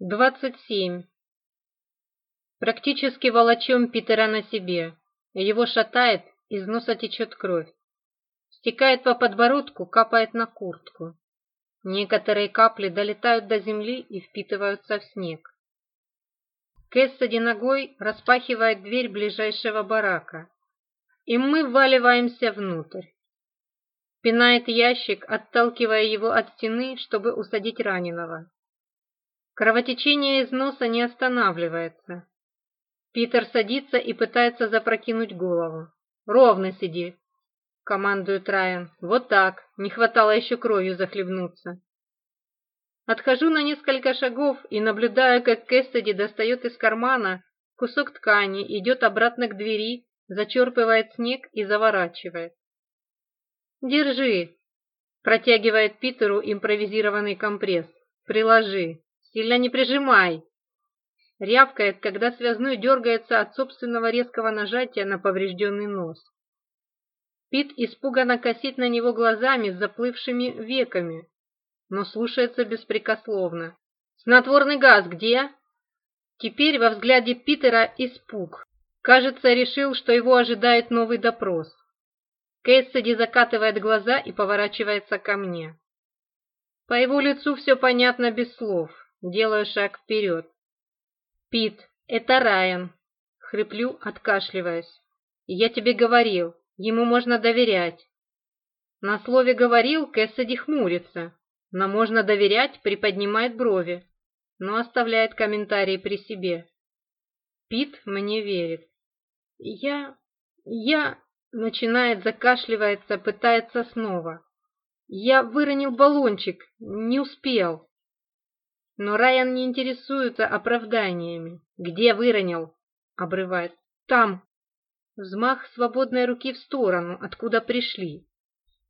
27. Практически волочем Питера на себе. Его шатает, из носа течет кровь. Стекает по подбородку, капает на куртку. Некоторые капли долетают до земли и впитываются в снег. Кэссиди ногой распахивает дверь ближайшего барака. И мы вваливаемся внутрь. Пинает ящик, отталкивая его от стены, чтобы усадить раненого. Кровотечение из носа не останавливается. Питер садится и пытается запрокинуть голову. «Ровно сиди», — командует Райан. «Вот так. Не хватало еще кровью захлебнуться». Отхожу на несколько шагов и наблюдаю, как Кэссиди достает из кармана кусок ткани, идет обратно к двери, зачерпывает снег и заворачивает. «Держи», — протягивает Питеру импровизированный компресс. «Приложи». Сильно не прижимай!» Рявкает, когда связной дергается от собственного резкого нажатия на поврежденный нос. Пит испуганно косит на него глазами с заплывшими веками, но слушается беспрекословно. «Снотворный газ где?» Теперь во взгляде Питера испуг. Кажется, решил, что его ожидает новый допрос. Кэссиди закатывает глаза и поворачивается ко мне. По его лицу все понятно без слов. Делаю шаг вперед. «Пит, это Райан!» Хриплю, откашливаясь. «Я тебе говорил, ему можно доверять». На слове «говорил» Кэссиди хмурится, но «можно доверять» приподнимает брови, но оставляет комментарии при себе. Пит мне верит. «Я... я...» Начинает, закашливается, пытается снова. «Я выронил баллончик, не успел». Но Райан не интересуется оправданиями. «Где выронил?» — обрывает. «Там!» Взмах свободной руки в сторону, откуда пришли.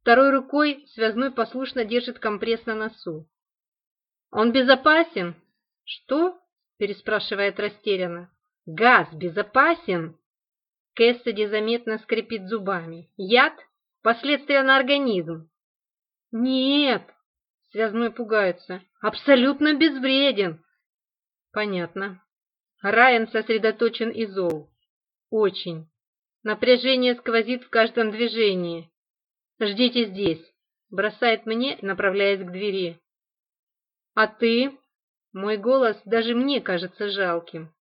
Второй рукой связной послушно держит компресс на носу. «Он безопасен?» «Что?» — переспрашивает растерянно. «Газ безопасен?» Кэссиди заметно скрипит зубами. «Яд? Последствия на организм?» «Нет!» Связной пугается. Абсолютно безвреден. Понятно. Райан сосредоточен и зол. Очень. Напряжение сквозит в каждом движении. Ждите здесь. Бросает мне, направляясь к двери. А ты? Мой голос даже мне кажется жалким.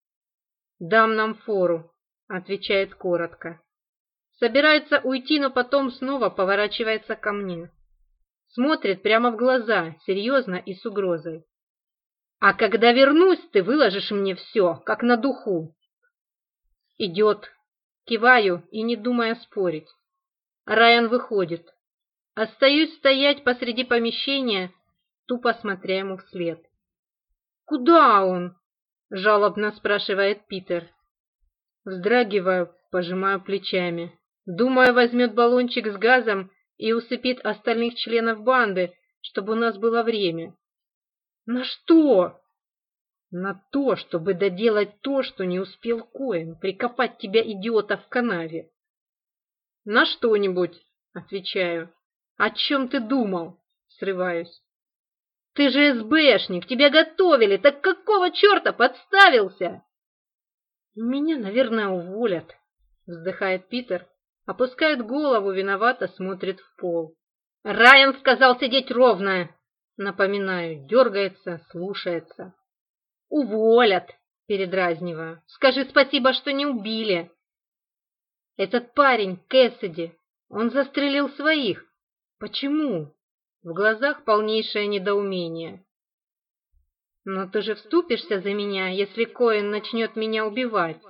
«Дам нам фору», — отвечает коротко. Собирается уйти, но потом снова поворачивается ко мне. Смотрит прямо в глаза, серьезно и с угрозой. «А когда вернусь, ты выложишь мне все, как на духу». «Идет». Киваю и не думая спорить. Райан выходит. Остаюсь стоять посреди помещения, тупо смотря ему вслед. «Куда он?» — жалобно спрашивает Питер. Вздрагиваю, пожимаю плечами. Думаю, возьмет баллончик с газом и усыпит остальных членов банды, чтобы у нас было время. На что? На то, чтобы доделать то, что не успел Коэн, прикопать тебя, идиота, в канаве. На что-нибудь, отвечаю. О чем ты думал? Срываюсь. Ты же СБшник, тебя готовили, так какого черта подставился? Меня, наверное, уволят, вздыхает Питер Опускает голову, виновато смотрит в пол. «Райан сказал сидеть ровно!» Напоминаю, дергается, слушается. «Уволят!» — передразниваю. «Скажи спасибо, что не убили!» «Этот парень, Кэссиди, он застрелил своих. Почему?» В глазах полнейшее недоумение. «Но ты же вступишься за меня, если Коэн начнет меня убивать!»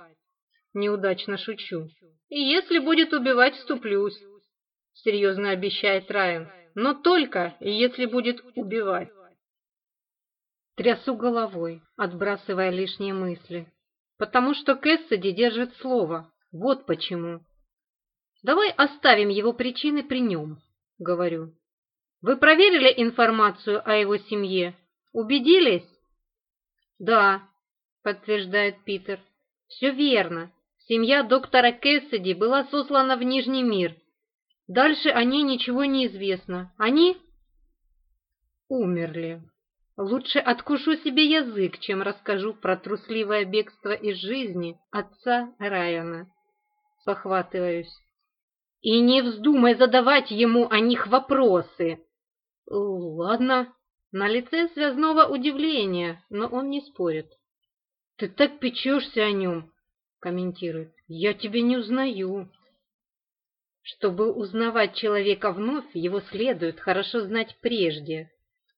Неудачно шучу. И если будет убивать, вступлюсь. Серьезно обещает Райан. Но только, если будет убивать. Трясу головой, отбрасывая лишние мысли. Потому что Кэссиди держит слово. Вот почему. Давай оставим его причины при нем, говорю. Вы проверили информацию о его семье? Убедились? Да, подтверждает Питер. Все верно. Семья доктора Кэссиди была сослана в Нижний мир. Дальше о ней ничего не известно. Они умерли. Лучше откушу себе язык, чем расскажу про трусливое бегство из жизни отца Райана. Похватываюсь. И не вздумай задавать ему о них вопросы. Ладно. На лице связного удивления, но он не спорит. Ты так печешься о нем комментирует. «Я тебя не узнаю». Чтобы узнавать человека вновь, его следует хорошо знать прежде.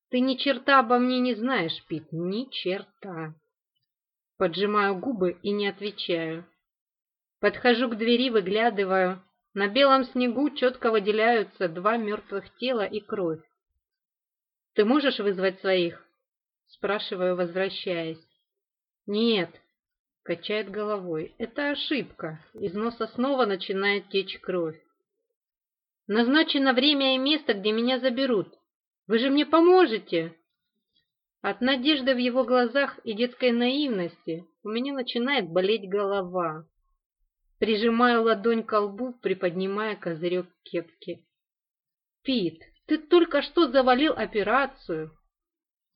Ты ни черта обо мне не знаешь, Пит, ни черта. Поджимаю губы и не отвечаю. Подхожу к двери, выглядываю. На белом снегу четко выделяются два мертвых тела и кровь. «Ты можешь вызвать своих?» Спрашиваю, возвращаясь. «Нет», Качает головой. Это ошибка. Из носа снова начинает течь кровь. Назначено время и место, где меня заберут. Вы же мне поможете? От надежды в его глазах и детской наивности у меня начинает болеть голова. Прижимаю ладонь к лбу, приподнимая козырек кепки. «Пит, ты только что завалил операцию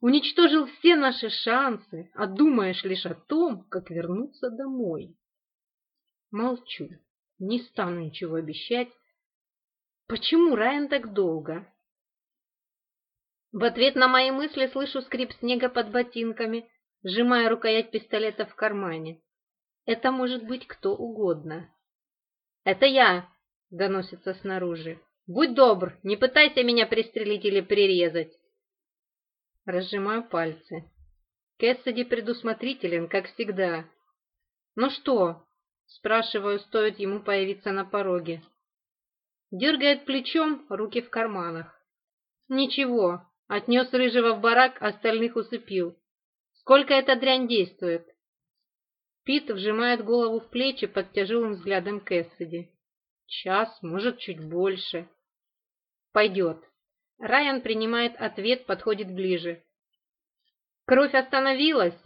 уничтожил все наши шансы, а думаешь лишь о том, как вернуться домой. Молчу, не стану ничего обещать. Почему Райан так долго? В ответ на мои мысли слышу скрип снега под ботинками, сжимая рукоять пистолета в кармане. Это может быть кто угодно. «Это я!» — доносится снаружи. «Будь добр, не пытайся меня пристрелить или прирезать!» Разжимаю пальцы. Кэссиди предусмотрителен, как всегда. «Ну что?» — спрашиваю, стоит ему появиться на пороге. Дергает плечом, руки в карманах. «Ничего, отнес рыжего в барак, остальных усыпил. Сколько эта дрянь действует?» Пит вжимает голову в плечи под тяжелым взглядом Кэссиди. «Час, может, чуть больше. Пойдет». Райан принимает ответ, подходит ближе. «Кровь остановилась?»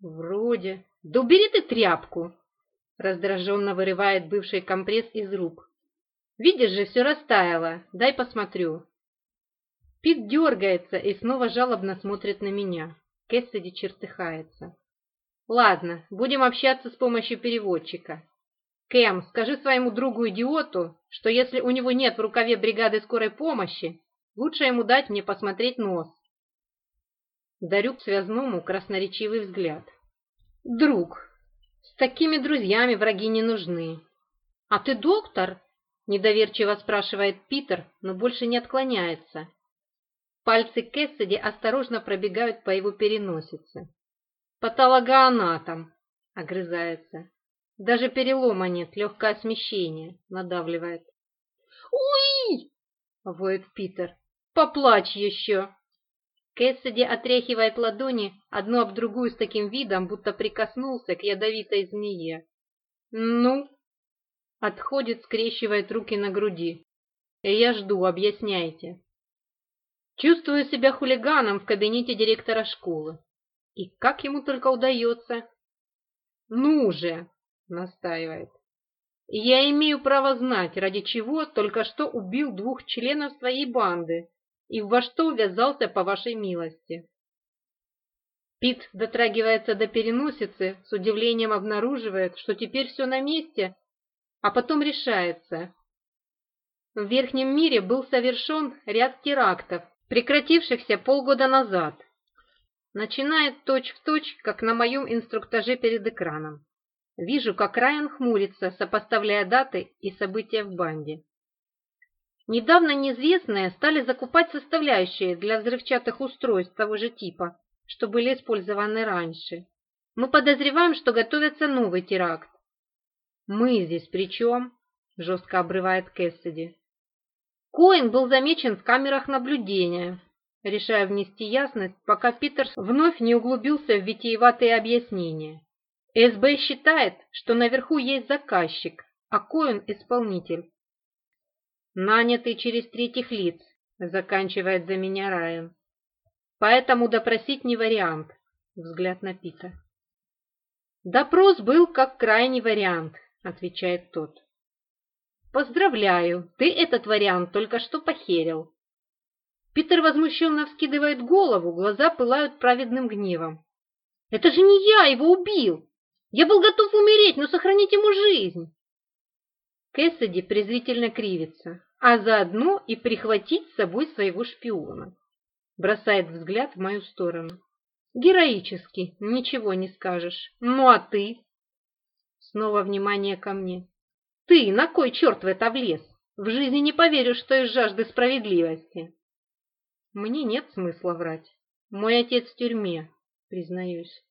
«Вроде». «Да убери ты тряпку!» Раздраженно вырывает бывший компресс из рук. «Видишь же, все растаяло. Дай посмотрю». Пит дергается и снова жалобно смотрит на меня. Кэссиди чертыхается. «Ладно, будем общаться с помощью переводчика. Кэм, скажи своему другу-идиоту, что если у него нет в рукаве бригады скорой помощи, Лучше ему дать мне посмотреть нос. Дарю к связному красноречивый взгляд. Друг. С такими друзьями враги не нужны. А ты доктор? Недоверчиво спрашивает Питер, но больше не отклоняется. Пальцы Кэссиди осторожно пробегают по его переносице. «Патологоанатом!» — огрызается. «Даже перелома нет, легкое смещение!» — надавливает. «Уи!» — воет Питер. Поплачь еще!» Кэссиди отряхивает ладони одну об другую с таким видом, будто прикоснулся к ядовитой змее. «Ну?» Отходит, скрещивает руки на груди. «Я жду, объясняйте». Чувствую себя хулиганом в кабинете директора школы. И как ему только удается. «Ну же!» — настаивает. «Я имею право знать, ради чего только что убил двух членов своей банды, и во что увязался по вашей милости. Пит дотрагивается до переносицы, с удивлением обнаруживает, что теперь все на месте, а потом решается. В Верхнем мире был совершен ряд терактов, прекратившихся полгода назад. Начинает точь-в-точь, точь, как на моем инструктаже перед экраном. Вижу, как Райан хмурится, сопоставляя даты и события в банде. Недавно неизвестные стали закупать составляющие для взрывчатых устройств того же типа, что были использованы раньше. Мы подозреваем, что готовится новый теракт. «Мы здесь при чем?» – жестко обрывает Кэссиди. Коин был замечен в камерах наблюдения, решая внести ясность, пока Питерс вновь не углубился в витиеватые объяснения. СБ считает, что наверху есть заказчик, а Коин – исполнитель нанятый через третьих лиц, заканчивает за меня Райан. Поэтому допросить не вариант, взгляд на Пита. Допрос был как крайний вариант, отвечает тот. Поздравляю, ты этот вариант только что похерил. Питер возмущенно вскидывает голову, глаза пылают праведным гневом. Это же не я его убил! Я был готов умереть, но сохранить ему жизнь! Кэссиди презрительно кривится а заодно и прихватить с собой своего шпиона. Бросает взгляд в мою сторону. Героически, ничего не скажешь. Ну а ты? Снова внимание ко мне. Ты на кой черт в это влез? В жизни не поверю, что из жажды справедливости. Мне нет смысла врать. Мой отец в тюрьме, признаюсь.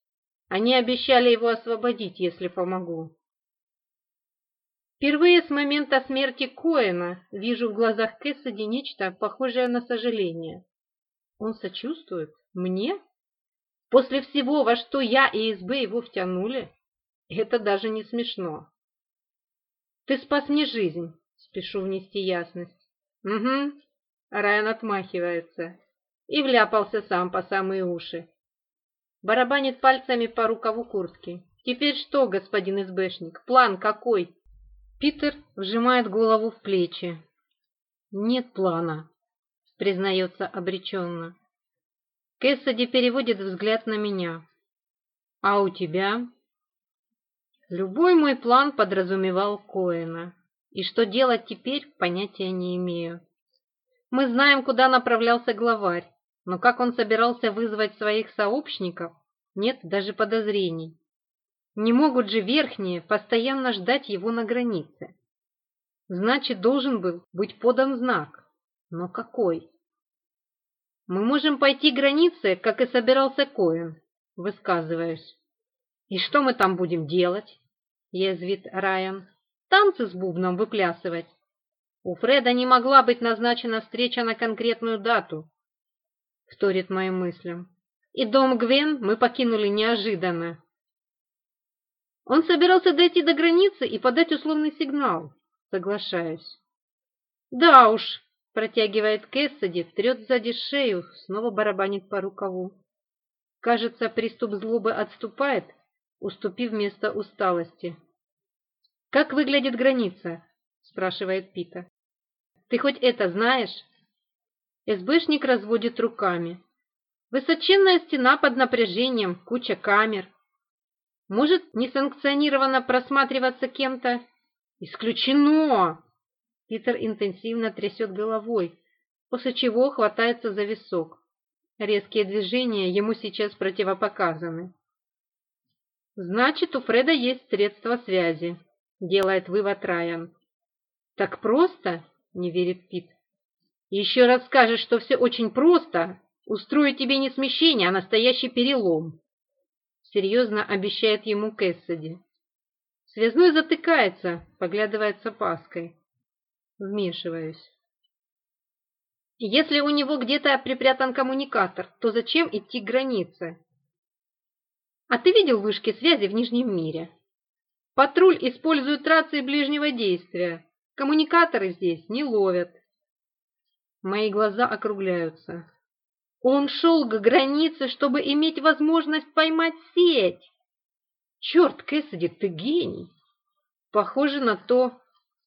Они обещали его освободить, если помогу. Впервые с момента смерти Коэна вижу в глазах Кэссиди нечто похожее на сожаление. Он сочувствует мне? После всего, во что я и СБ его втянули? Это даже не смешно. Ты спас мне жизнь, спешу внести ясность. Угу, Райан отмахивается и вляпался сам по самые уши. Барабанит пальцами по рукаву куртки. Теперь что, господин СБшник, план какой? Питер вжимает голову в плечи. «Нет плана», — признается обреченно. Кэссиди переводит взгляд на меня. «А у тебя?» Любой мой план подразумевал Коэна, и что делать теперь, понятия не имею. Мы знаем, куда направлялся главарь, но как он собирался вызвать своих сообщников, нет даже подозрений. Не могут же верхние постоянно ждать его на границе. Значит, должен был быть подан знак. Но какой? Мы можем пойти границе, как и собирался Коэн, высказываюсь. И что мы там будем делать? Язвит Райан. Танцы с бубном выплясывать. У Фреда не могла быть назначена встреча на конкретную дату, вторит моим мыслям. И дом Гвен мы покинули неожиданно. Он собирался дойти до границы и подать условный сигнал. Соглашаюсь. Да уж, протягивает Кэссиди, трет сзади шею, снова барабанит по рукаву. Кажется, приступ злобы отступает, уступив место усталости. «Как выглядит граница?» – спрашивает Пита. «Ты хоть это знаешь?» СБшник разводит руками. Высоченная стена под напряжением, куча камер может несанкционированно просматриваться кем-то? Исключено! Питер интенсивно трясет головой, после чего хватается за висок. Резкие движения ему сейчас противопоказаны. Значит, у Фреда есть средства связи, делает вывод Райан. Так просто? Не верит Пит. Еще раз скажешь, что все очень просто, устрою тебе не смещение, а настоящий перелом. — серьезно обещает ему Кэссиди. Связной затыкается, поглядывает с опаской. Вмешиваюсь. Если у него где-то припрятан коммуникатор, то зачем идти к границе? А ты видел вышки связи в Нижнем мире? Патруль использует рации ближнего действия. Коммуникаторы здесь не ловят. Мои глаза округляются. Он шел к границе, чтобы иметь возможность поймать сеть. Черт, Кэссиди, ты гений. Похоже на то,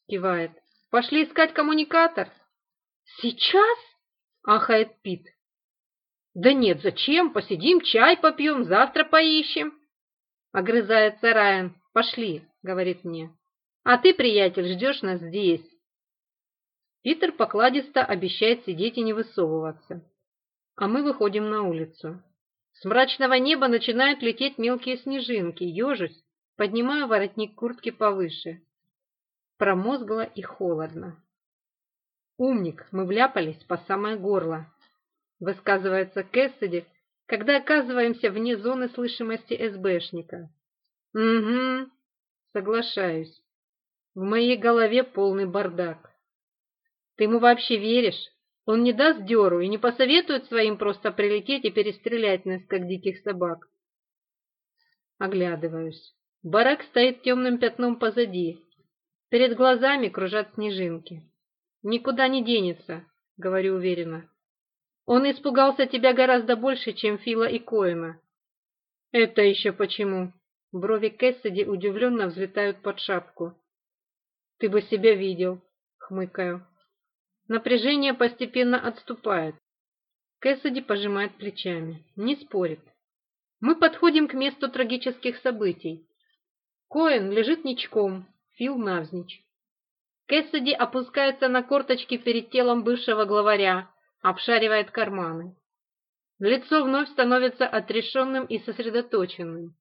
кивает. Пошли искать коммуникатор. Сейчас? Ахает Пит. Да нет, зачем? Посидим, чай попьем, завтра поищем. Огрызается Райан. Пошли, говорит мне. А ты, приятель, ждешь нас здесь. Питер покладисто обещает сидеть и не высовываться а мы выходим на улицу. С мрачного неба начинают лететь мелкие снежинки, ежусь, поднимая воротник куртки повыше. Промозгло и холодно. «Умник, мы вляпались по самое горло», — высказывается Кэссиди, когда оказываемся вне зоны слышимости СБшника. «Угу, соглашаюсь. В моей голове полный бардак. Ты ему вообще веришь?» Он не даст Деру и не посоветует своим просто прилететь и перестрелять нас, как диких собак. Оглядываюсь. Барак стоит темным пятном позади. Перед глазами кружат снежинки. «Никуда не денется», — говорю уверенно. «Он испугался тебя гораздо больше, чем Фила и Коэна». «Это еще почему?» Брови Кэссиди удивленно взлетают под шапку. «Ты бы себя видел», — хмыкаю. Напряжение постепенно отступает. Кэссиди пожимает плечами. Не спорит. Мы подходим к месту трагических событий. Коэн лежит ничком, Фил навзничь. Кэссиди опускается на корточки перед телом бывшего главаря, обшаривает карманы. Лицо вновь становится отрешенным и сосредоточенным.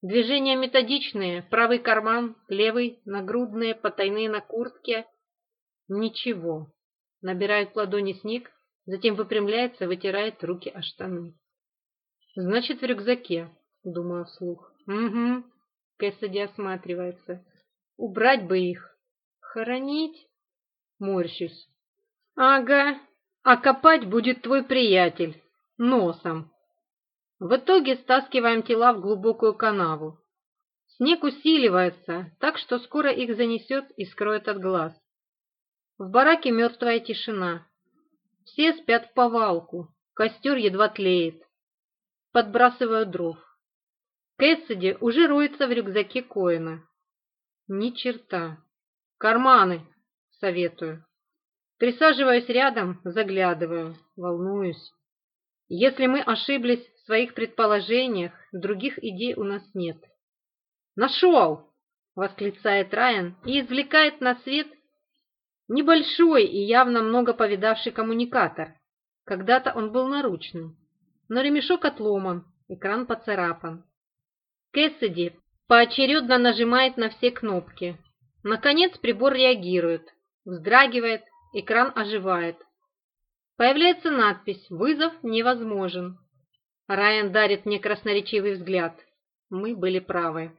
Движения методичные, правый карман, левый, нагрудные, потайные на куртке – Ничего. Набирает в ладони снег, затем выпрямляется, вытирает руки о штаны. Значит, в рюкзаке, думаю вслух. Угу. Кэссиди осматривается. Убрать бы их. Хоронить? Морщусь. Ага. А копать будет твой приятель. Носом. В итоге стаскиваем тела в глубокую канаву. Снег усиливается, так что скоро их занесет и скроет от глаз. В бараке мертвая тишина. Все спят в повалку, костер едва тлеет. Подбрасываю дров. Кэссиди уже роется в рюкзаке Коэна. Ни черта. Карманы, советую. Присаживаюсь рядом, заглядываю, волнуюсь. Если мы ошиблись в своих предположениях, других идей у нас нет. «Нашел!» — восклицает Райан и извлекает на свет Небольшой и явно много повидавший коммуникатор. Когда-то он был наручным, но ремешок отломан, экран поцарапан. Кэссиди поочередно нажимает на все кнопки. Наконец прибор реагирует, вздрагивает, экран оживает. Появляется надпись «Вызов невозможен». Райан дарит мне красноречивый взгляд. Мы были правы.